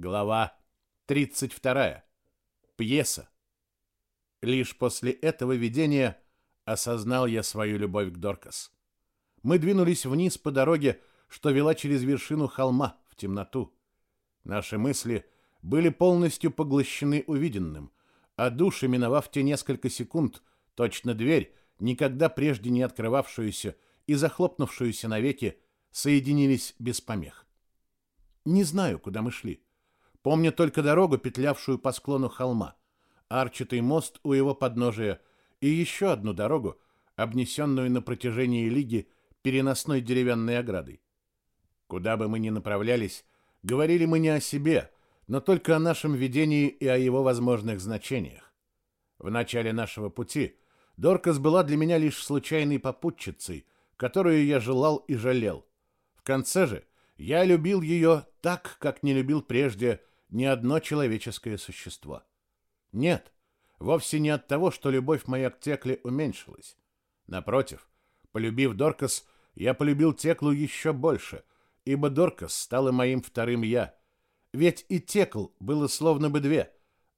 Глава 32. Пьеса. Лишь после этого видения осознал я свою любовь к Доркас. Мы двинулись вниз по дороге, что вела через вершину холма в темноту. Наши мысли были полностью поглощены увиденным, а души, миновав те несколько секунд, точно дверь, никогда прежде не открывавшуюся и захлопнувшуюся навеки, соединились без помех. Не знаю, куда мы шли. Помню только дорогу, петлявшую по склону холма, арчатый мост у его подножия и еще одну дорогу, обнесенную на протяжении лиги переносной деревянной оградой. Куда бы мы ни направлялись, говорили мы не о себе, но только о нашем видении и о его возможных значениях. В начале нашего пути Доркас была для меня лишь случайной попутчицей, которую я желал и жалел. В конце же я любил ее так, как не любил прежде ни одно человеческое существо. Нет, вовсе не от того, что любовь моя к Текле уменьшилась. Напротив, полюбив Доркас, я полюбил Теклу еще больше, ибо Доркас стала моим вторым «я». Ведь и Текл было словно бы две,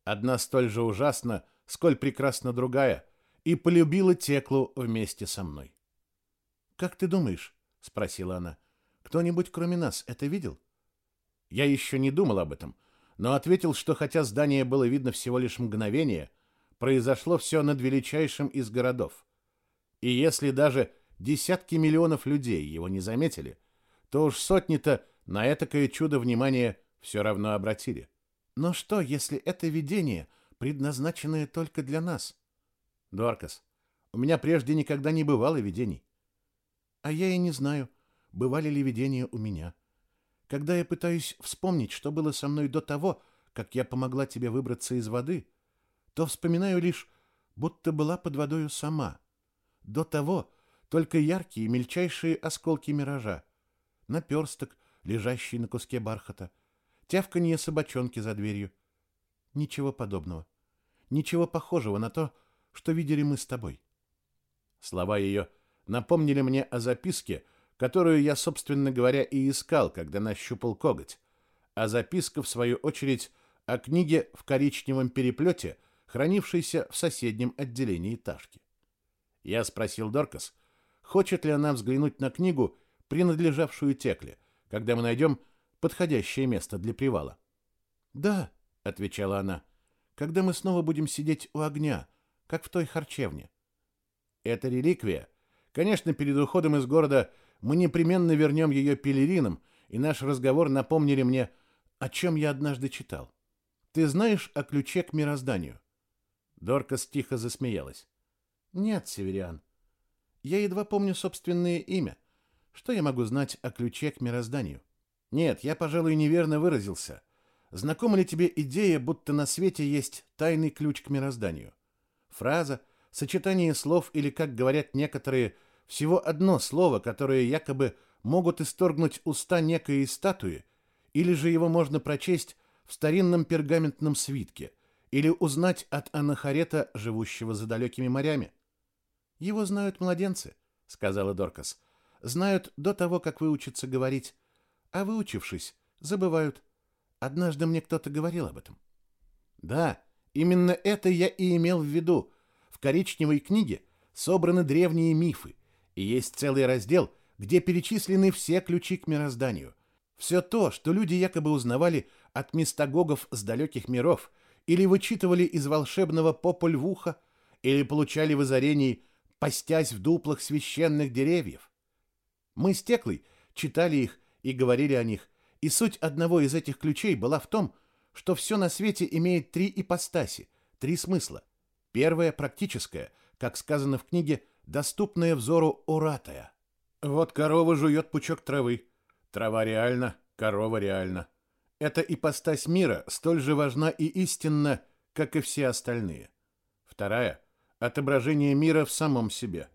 одна столь же ужасна, сколь прекрасна другая, и полюбила Теклу вместе со мной. «Как ты думаешь?» — спросила она. «Кто-нибудь, кроме нас, это видел?» Я еще не думал об этом, но ответил, что хотя здание было видно всего лишь мгновение, произошло все над величайшим из городов. И если даже десятки миллионов людей его не заметили, то уж сотни-то на этакое чудо внимания все равно обратили. Но что, если это видение, предназначенное только для нас? Доркас, у меня прежде никогда не бывало видений. А я и не знаю, бывали ли видения у меня. Когда я пытаюсь вспомнить, что было со мной до того, как я помогла тебе выбраться из воды, то вспоминаю лишь, будто была под водою сама. До того только яркие мельчайшие осколки миража, наперсток, лежащий на куске бархата, тявканье собачонки за дверью. Ничего подобного. Ничего похожего на то, что видели мы с тобой. Слова ее напомнили мне о записке, которую я, собственно говоря, и искал, когда нащупал коготь, а записка, в свою очередь, о книге в коричневом переплете, хранившейся в соседнем отделении Ташки. Я спросил Доркас, хочет ли она взглянуть на книгу, принадлежавшую Текле, когда мы найдем подходящее место для привала. «Да», — отвечала она, — «когда мы снова будем сидеть у огня, как в той харчевне». «Это реликвия. Конечно, перед уходом из города мы непременно вернем ее пелеринам, и наш разговор напомнили мне, о чем я однажды читал. Ты знаешь о ключе к мирозданию? Доркас тихо засмеялась. Нет, Севериан. Я едва помню собственное имя. Что я могу знать о ключе к мирозданию? Нет, я, пожалуй, неверно выразился. Знакома ли тебе идея, будто на свете есть тайный ключ к мирозданию? Фраза, сочетание слов или, как говорят некоторые, всего одно слово, которое якобы могут исторгнуть уста некой статуи, или же его можно прочесть в старинном пергаментном свитке, или узнать от анахарета, живущего за далекими морями. Его знают младенцы, сказала Доркас. Знают до того, как выучатся говорить, а выучившись, забывают. Однажды мне кто-то говорил об этом. Да, именно это я и имел в виду. В коричневой книге собраны древние мифы, и есть целый раздел, где перечислены все ключи к мирозданию. Все то, что люди якобы узнавали от мистагогов с далеких миров, или вычитывали из волшебного попа львуха, или получали в озарении, постясь в дуплах священных деревьев. Мы с Теклой читали их и говорили о них, и суть одного из этих ключей была в том, что все на свете имеет три ипостаси, три смысла. Первое – практическое, как сказано в книге доступная взору уратая. Вот корова жует пучок травы. Трава реальна, корова реальна. Эта ипостась мира столь же важна и истинна, как и все остальные. Вторая – отображение мира в самом себе.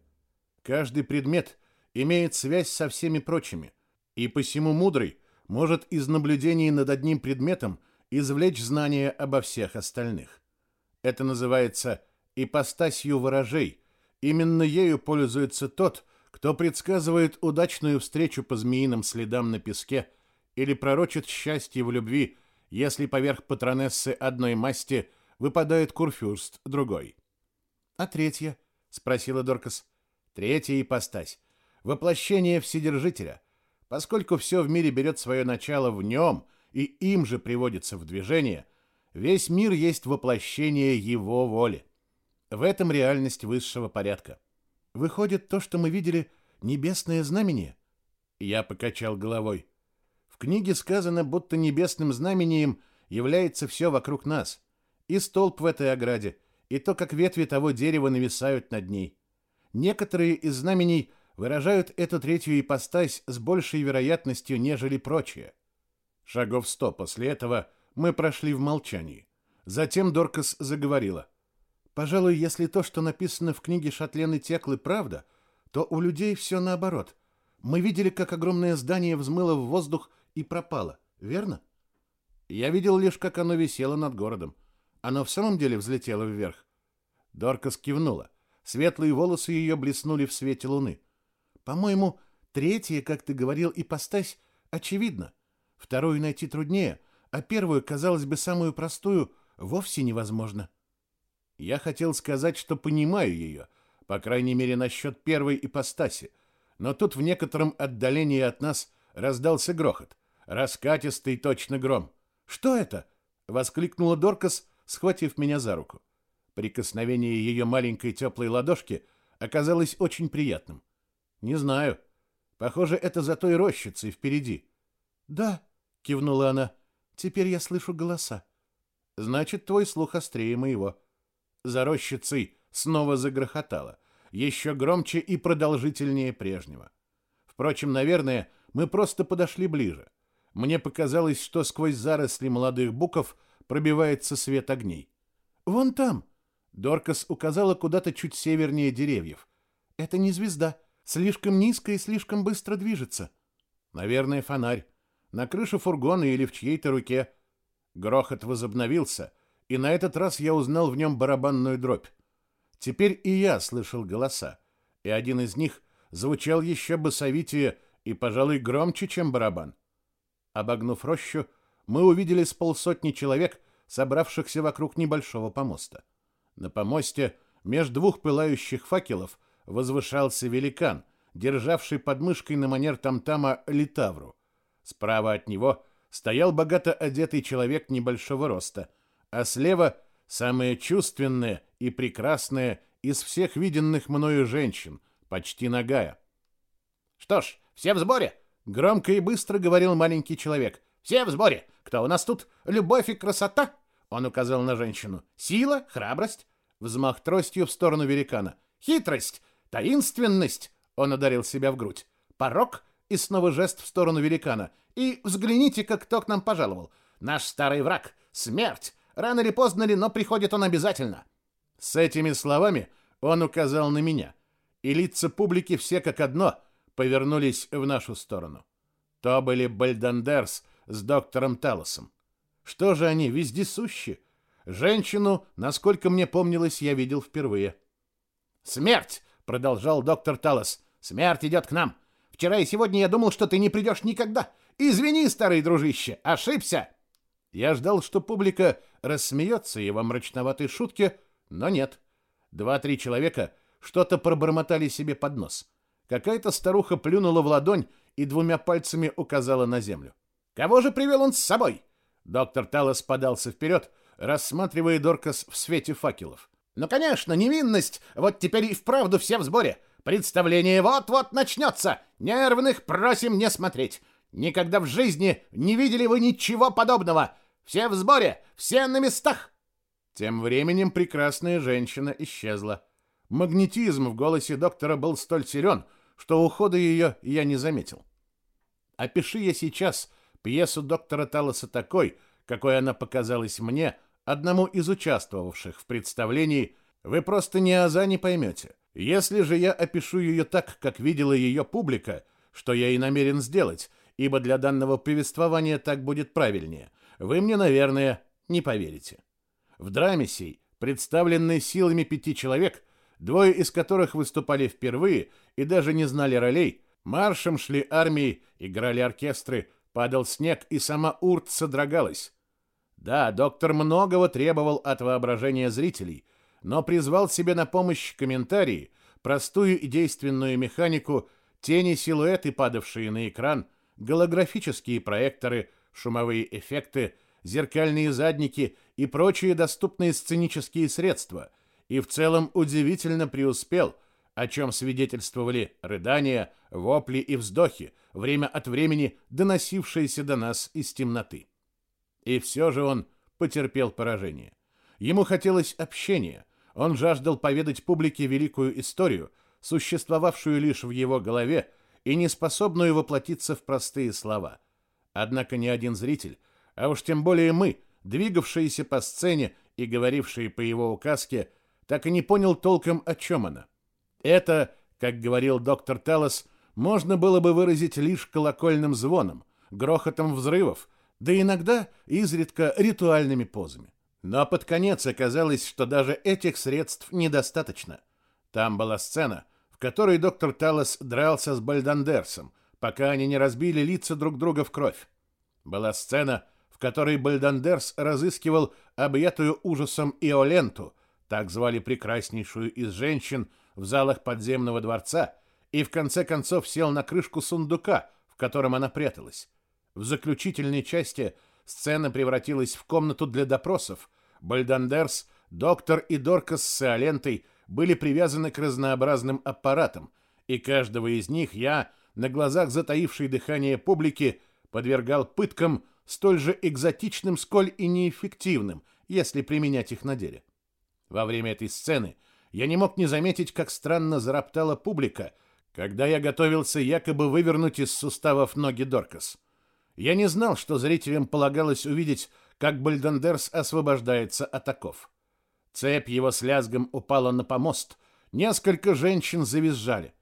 Каждый предмет имеет связь со всеми прочими, и посему мудрый может из наблюдений над одним предметом извлечь знания обо всех остальных. Это называется ипостасью ворожей – Именно ею пользуется тот, кто предсказывает удачную встречу по змеиным следам на песке или пророчит счастье в любви, если поверх патронессы одной масти выпадает курфюрст другой. «А третья?» — спросила Доркас. «Третья ипостась. Воплощение Вседержителя. Поскольку все в мире берет свое начало в нем и им же приводится в движение, весь мир есть воплощение его воли. В этом реальность высшего порядка. Выходит, то, что мы видели, небесное знамение?» Я покачал головой. В книге сказано, будто небесным знамением является все вокруг нас. И столб в этой ограде, и то, как ветви того дерева нависают над ней. Некоторые из знамений выражают эту третью ипостась с большей вероятностью, нежели прочие. Шагов сто после этого мы прошли в молчании. Затем Доркас заговорила. «Пожалуй, если то, что написано в книге Шатлены Теклы, правда, то у людей все наоборот. Мы видели, как огромное здание взмыло в воздух и пропало, верно? Я видел лишь, как оно висело над городом. Оно в самом деле взлетело вверх. Доркас кивнула. Светлые волосы ее блеснули в свете луны. По-моему, третья, как ты говорил, ипостась, очевидно. Вторую найти труднее, а первую, казалось бы, самую простую, вовсе невозможно. Я хотел сказать, что понимаю ее, по крайней мере, насчет первой ипостаси, но тут в некотором отдалении от нас раздался грохот. Раскатистый точно гром. «Что это?» — воскликнула Доркас, схватив меня за руку. Прикосновение ее маленькой теплой ладошки оказалось очень приятным. «Не знаю. Похоже, это за той рощицей впереди». «Да», — кивнула она, — «теперь я слышу голоса». «Значит, твой слух острее моего». За рощицей снова загрохотало, еще громче и продолжительнее прежнего. Впрочем, наверное, мы просто подошли ближе. Мне показалось, что сквозь заросли молодых буков пробивается свет огней. «Вон там!» Доркас указала куда-то чуть севернее деревьев. «Это не звезда. Слишком низко и слишком быстро движется». «Наверное, фонарь. На крыше фургона или в чьей-то руке». Грохот возобновился, и на этот раз я узнал в нем барабанную дробь. Теперь и я слышал голоса, и один из них звучал еще басовитее и, пожалуй, громче, чем барабан. Обогнув рощу, мы увидели с полсотни человек, собравшихся вокруг небольшого помоста. На помосте, между двух пылающих факелов, возвышался великан, державший под мышкой на манер тамтама литавру. Справа от него стоял богато одетый человек небольшого роста, а слева самая чувственная и прекрасная из всех виденных мною женщин, почти нагая. «Что ж, все в сборе?» Громко и быстро говорил маленький человек. «Все в сборе! Кто у нас тут? Любовь и красота!» Он указал на женщину. «Сила, храбрость!» Взмах тростью в сторону великана. «Хитрость! Таинственность!» Он ударил себя в грудь. «Порог!» И снова жест в сторону великана. «И взгляните, как кто к нам пожаловал. Наш старый враг. Смерть! Рано или поздно ли, но приходит он обязательно!» С этими словами он указал на меня. И лица публики все как одно — повернулись в нашу сторону. То были Бальдандерс с доктором Талосом. Что же они, вездесущи? Женщину, насколько мне помнилось, я видел впервые. «Смерть!» — продолжал доктор Талос. «Смерть идет к нам. Вчера и сегодня я думал, что ты не придешь никогда. Извини, старый дружище, ошибся!» Я ждал, что публика рассмеется его мрачноватой шутке, но нет. Два-три человека что-то пробормотали себе под нос. Какая-то старуха плюнула в ладонь и двумя пальцами указала на землю. «Кого же привел он с собой?» Доктор Талос подался вперед, рассматривая Доркас в свете факелов. «Ну, конечно, невинность! Вот теперь и вправду все в сборе! Представление вот-вот начнется! Нервных просим не смотреть! Никогда в жизни не видели вы ничего подобного! Все в сборе! Все на местах!» Тем временем прекрасная женщина исчезла. Магнетизм в голосе доктора был столь силен, что ухода ее я не заметил. Опиши я сейчас пьесу доктора Талоса такой, какой она показалась мне, одному из участвовавших в представлении, вы просто ни аза не поймете. Если же я опишу ее так, как видела ее публика, что я и намерен сделать, ибо для данного повествования так будет правильнее, вы мне, наверное, не поверите. В драме сей, представленной силами пяти человек, двое из которых выступали впервые и даже не знали ролей, маршем шли армии, играли оркестры, падал снег, и сама Урт содрогалась. Да, доктор многого требовал от воображения зрителей, но призвал себе на помощь комментарии, простую и действенную механику, тени, силуэты, падавшие на экран, голографические проекторы, шумовые эффекты, зеркальные задники и прочие доступные сценические средства, и в целом удивительно преуспел, о чем свидетельствовали рыдания, вопли и вздохи, время от времени доносившиеся до нас из темноты. И все же он потерпел поражение. Ему хотелось общения, он жаждал поведать публике великую историю, существовавшую лишь в его голове и не способную воплотиться в простые слова. Однако ни один зритель, а уж тем более мы, двигавшиеся по сцене и говорившие по его указке, так и не понял толком, о чем она. Это, как говорил доктор Теллос, можно было бы выразить лишь колокольным звоном, грохотом взрывов, да иногда изредка ритуальными позами. Но под конец оказалось, что даже этих средств недостаточно. Там была сцена, в которой доктор Талос дрался с Бальдандерсом, пока они не разбили лица друг друга в кровь. Была сцена, в которой Бальдандерс разыскивал объятую ужасом Иоленту, так звали прекраснейшую из женщин, в залах подземного дворца и в конце концов сел на крышку сундука, в котором она пряталась. В заключительной части сцена превратилась в комнату для допросов. Бальдандерс, доктор и Доркас с Иолентой были привязаны к разнообразным аппаратам, и каждого из них я, на глазах затаившей дыхание публики, подвергал пыткам столь же экзотичным, сколь и неэффективным, если применять их на деле. Во время этой сцены я не мог не заметить, как странно зароптала публика, когда я готовился якобы вывернуть из суставов ноги Доркас. Я не знал, что зрителям полагалось увидеть, как Бальдендерс освобождается от оков. Цепь его с лязгом упала на помост. Несколько женщин завизжали.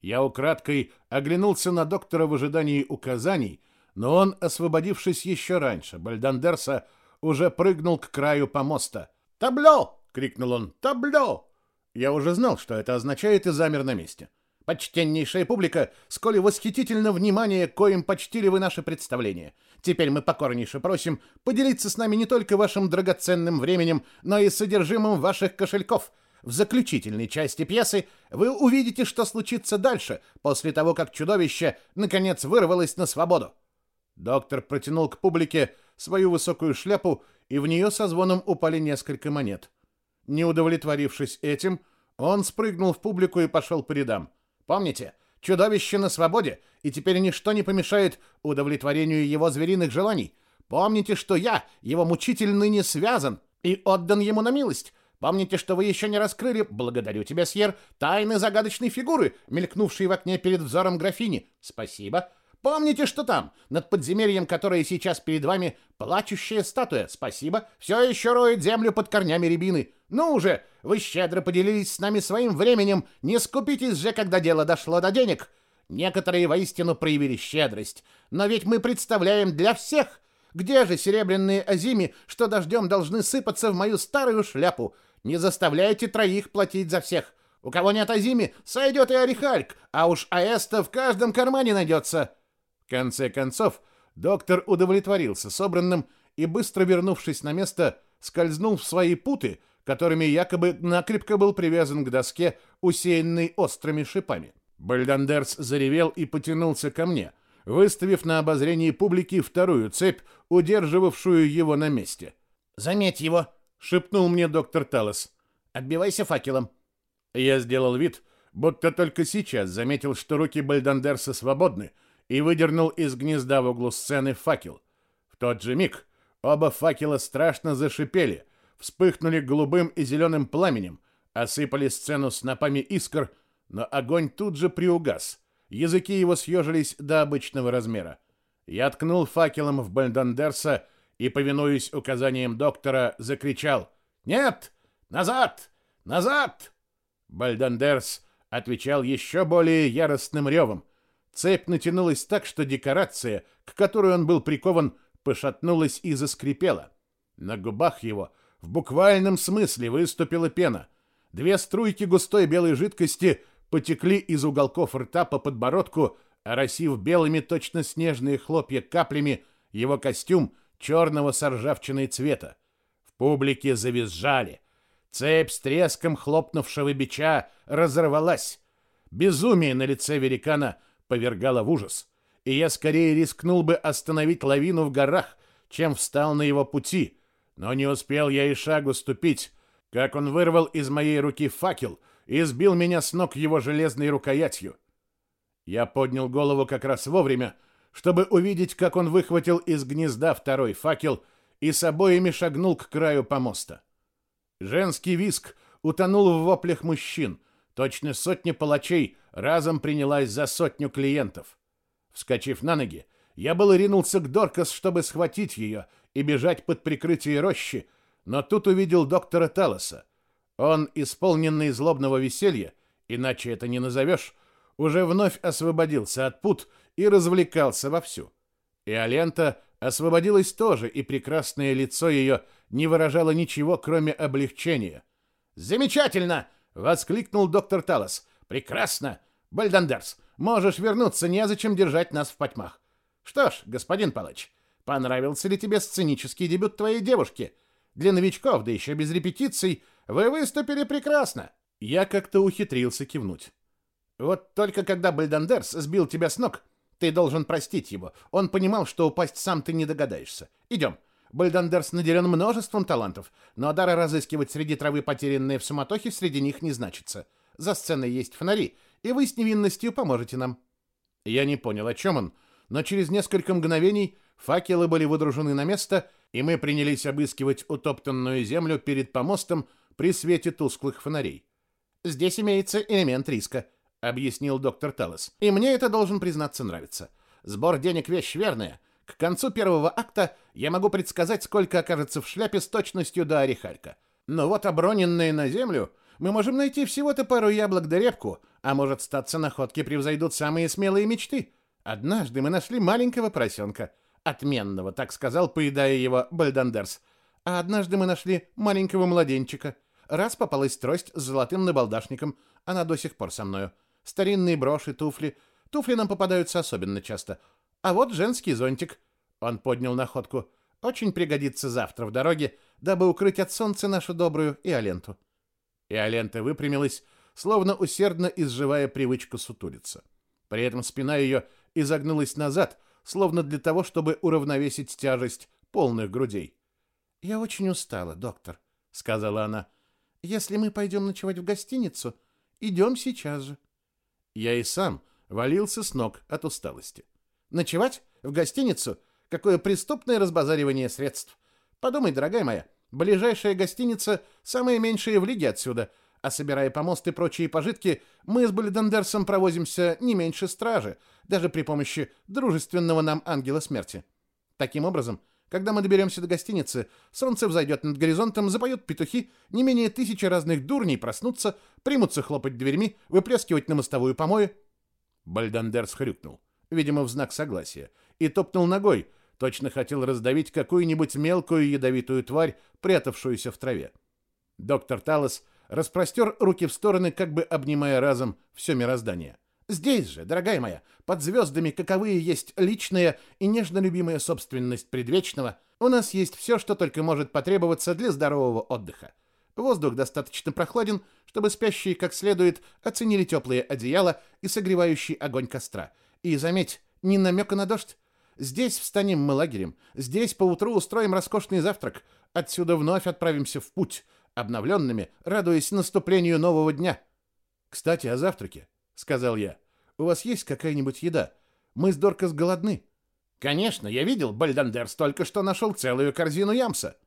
Я украдкой оглянулся на доктора в ожидании указаний, но он, освободившись еще раньше, Бальдандерса уже прыгнул к краю помоста. «Табло!» — крикнул он. «Табло!» Я уже знал, что это означает, и замер на месте. Почтеннейшая публика, сколь восхитительно внимание, коим почтили вы наше представление. Теперь мы покорнейше просим поделиться с нами не только вашим драгоценным временем, но и содержимым ваших кошельков. В заключительной части пьесы вы увидите, что случится дальше, после того, как чудовище наконец вырвалось на свободу. Доктор протянул к публике свою высокую шляпу, и в нее со звоном упали несколько монет. Не удовлетворившись этим, он спрыгнул в публику и пошел по рядам. Помните, чудовище на свободе, и теперь ничто не помешает удовлетворению его звериных желаний. Помните, что я, его мучитель, ныне связан и отдан ему на милость. Помните, что вы еще не раскрыли, благодарю тебя, Сьер, тайны загадочной фигуры, мелькнувшей в окне перед взором графини. Спасибо. Помните, что там, над подземельем, которое сейчас перед вами, плачущая статуя, спасибо, все еще роет землю под корнями рябины. Ну уже, вы щедро поделились с нами своим временем, не скупитесь же, когда дело дошло до денег. Некоторые воистину проявили щедрость, но ведь мы представляем для всех. Где же серебряные азими, что дождем должны сыпаться в мою старую шляпу? Не заставляйте троих платить за всех. У кого нет азими, сойдет и орехальк, а уж аэста в каждом кармане найдется конце концов, доктор удовлетворился собранным и, быстро вернувшись на место, скользнул в свои путы, которыми якобы накрепко был привязан к доске, усеянной острыми шипами. Бальдандерс заревел и потянулся ко мне, выставив на обозрение публики вторую цепь, удерживавшую его на месте. «Заметь его!» — шепнул мне доктор Талос. «Отбивайся факелом!» Я сделал вид, будто только сейчас заметил, что руки Бальдандерса свободны, и выдернул из гнезда в углу сцены факел. В тот же миг оба факела страшно зашипели, вспыхнули голубым и зеленым пламенем, осыпали сцену снопами искр, но огонь тут же приугас. Языки его съежились до обычного размера. Я ткнул факелом в Бальдандерса и, повинуясь указаниям доктора, закричал «Нет! Назад! Назад!» Бальдандерс отвечал еще более яростным ревом. Цепь натянулась так, что декорация, к которой он был прикован, пошатнулась и заскрипела. На губах его в буквальном смысле выступила пена. Две струйки густой белой жидкости потекли из уголков рта по подбородку, оросив белыми точно снежные хлопья каплями его костюм, черного с ржавчиной цвета. В публике завизжали. Цепь с треском хлопнувшего бича разорвалась. Безумие на лице великана повергало в ужас, и я скорее рискнул бы остановить лавину в горах, чем встал на его пути, но не успел я и шагу ступить, как он вырвал из моей руки факел и сбил меня с ног его железной рукоятью. Я поднял голову как раз вовремя, чтобы увидеть, как он выхватил из гнезда второй факел и с обоими шагнул к краю помоста. Женский виск утонул в воплях мужчин. Точно сотня палачей разом принялась за сотню клиентов. Вскочив на ноги, я было ринулся к Доркас, чтобы схватить ее и бежать под прикрытие рощи, но тут увидел доктора Талоса. Он, исполненный злобного веселья, иначе это не назовешь, уже вновь освободился от пут и развлекался вовсю. Алента освободилась тоже, и прекрасное лицо ее не выражало ничего, кроме облегчения. «Замечательно!» — воскликнул доктор Талос. «Прекрасно! Бальдандерс, можешь вернуться, незачем держать нас в потьмах. Что ж, господин Палач, понравился ли тебе сценический дебют твоей девушки? Для новичков, да еще без репетиций, вы выступили прекрасно!» Я как-то ухитрился кивнуть. Вот только когда Бальдандерс сбил тебя с ног, ты должен простить его. Он понимал, что упасть сам ты не догадаешься. Идем. Бальдандерс наделен множеством талантов, но дара разыскивать среди травы потерянные в суматохе среди них не значится. За сценой есть фонари, и вы с невинностью поможете нам. Я не понял, о чем он, но через несколько мгновений факелы были выдружены на место, и мы принялись обыскивать утоптанную землю перед помостом при свете тусклых фонарей. Здесь имеется элемент риска — объяснил доктор Талос. И мне это, должен признаться, нравится. Сбор денег вещь верная. К концу первого акта я могу предсказать, сколько окажется в шляпе с точностью до орехалька. Но вот оброненные на землю мы можем найти всего-то пару яблок да репку, а может, статься находки превзойдут самые смелые мечты. Однажды мы нашли маленького поросенка. Отменного, так сказал, поедая его Бальдандерс. А однажды мы нашли маленького младенчика. Раз попалась трость с золотым набалдашником. Она до сих пор со мною старинные броши, туфли. Туфли нам попадаются особенно часто. А вот женский зонтик. Он поднял находку. Очень пригодится завтра в дороге, дабы укрыть от солнца нашу добрую Иоленту. Иолента выпрямилась, словно усердно изживая привычку сутулиться. При этом спина ее изогнулась назад, словно для того, чтобы уравновесить тяжесть полных грудей. «Я очень устала, доктор», — сказала она. «Если мы пойдем ночевать в гостиницу, идем сейчас же». Я и сам валился с ног от усталости. Ночевать? В гостиницу? Какое преступное разбазаривание средств. Подумай, дорогая моя, ближайшая гостиница самая меньшая в лиге отсюда, а собирая помост и прочие пожитки, мы с Буллидендерсом провозимся не меньше стражи, даже при помощи дружественного нам ангела смерти. Таким образом, когда мы доберемся до гостиницы, солнце взойдет над горизонтом, запоют петухи, не менее тысячи разных дурней проснутся, примутся хлопать дверьми, выплескивать на мостовую помои. Бальдандер схрюкнул, видимо, в знак согласия, и топнул ногой, точно хотел раздавить какую-нибудь мелкую ядовитую тварь, прятавшуюся в траве. Доктор Талос распростер руки в стороны, как бы обнимая разом все мироздание. Здесь же, дорогая моя, под звездами, каковые есть личная и нежно любимая собственность предвечного, у нас есть все, что только может потребоваться для здорового отдыха. Воздух достаточно прохладен, чтобы спящие как следует оценили теплые одеяла и согревающий огонь костра. И заметь, ни намека на дождь. Здесь встанем мы лагерем, здесь поутру устроим роскошный завтрак, отсюда вновь отправимся в путь, обновленными, радуясь наступлению нового дня. Кстати, о завтраке сказал я. У вас есть какая-нибудь еда? Мы с Доркас голодны. Конечно, я видел, Бальдандерс только что нашел целую корзину ямса.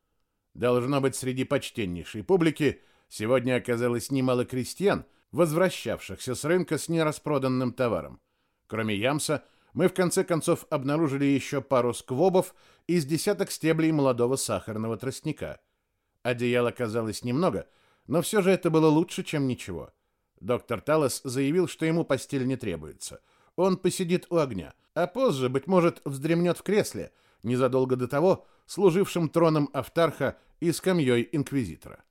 Должно быть, среди почтеннейшей публики сегодня оказалось немало крестьян, возвращавшихся с рынка с нераспроданным товаром. Кроме ямса, мы в конце концов обнаружили еще пару сквобов из десяток стеблей молодого сахарного тростника. Одеял оказалось немного, но все же это было лучше, чем ничего. — Доктор Талос заявил, что ему постель не требуется. Он посидит у огня, а позже, быть может, вздремнет в кресле, незадолго до того служившим троном Автарха и скамьей инквизитора.